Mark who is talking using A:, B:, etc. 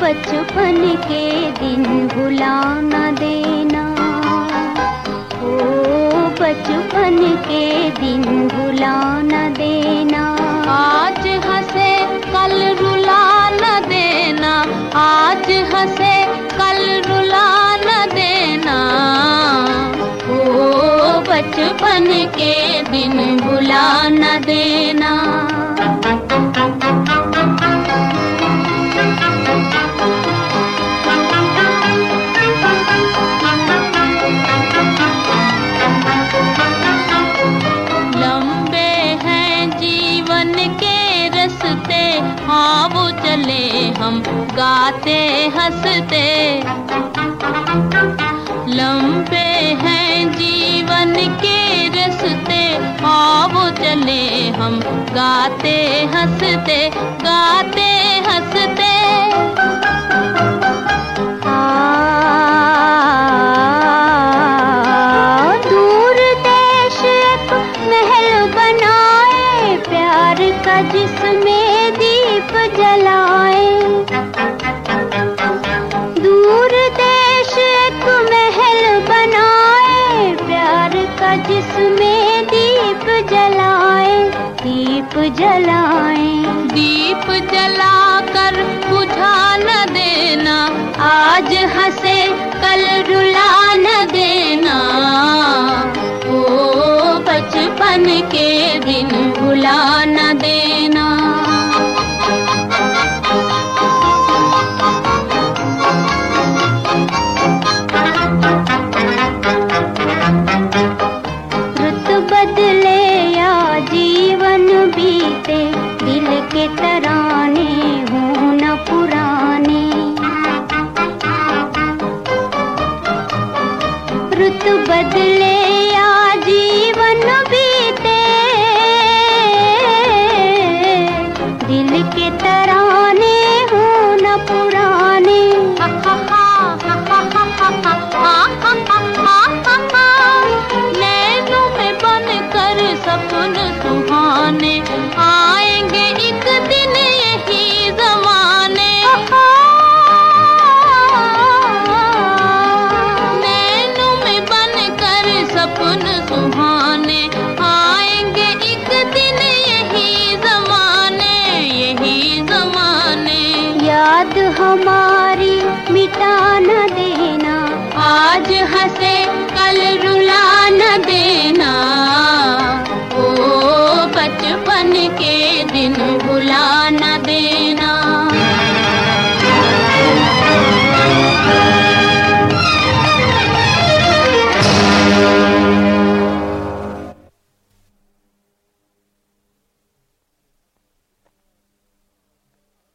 A: बचपन के दिन भुला न देना। ओ बचपन के दिन भुला न देना।
B: आज हंसे, कल रुला न देना। आज हंसे, कल रुला न देना।
A: ओ बचपन के दिन भुला न देना।
B: हम गाते, हँसते। लंबे हैं जीवन के रस्ते हाँ वो चले हम गाते, हँसते गाते, हँसते।
A: जिसमें दीप जलाए। दूर देश एक महल बनाए, प्यार का जिसमें दीप जलाए दीप जलाए।
B: दीप जलाकर बुझा न देना,
A: आज हंसे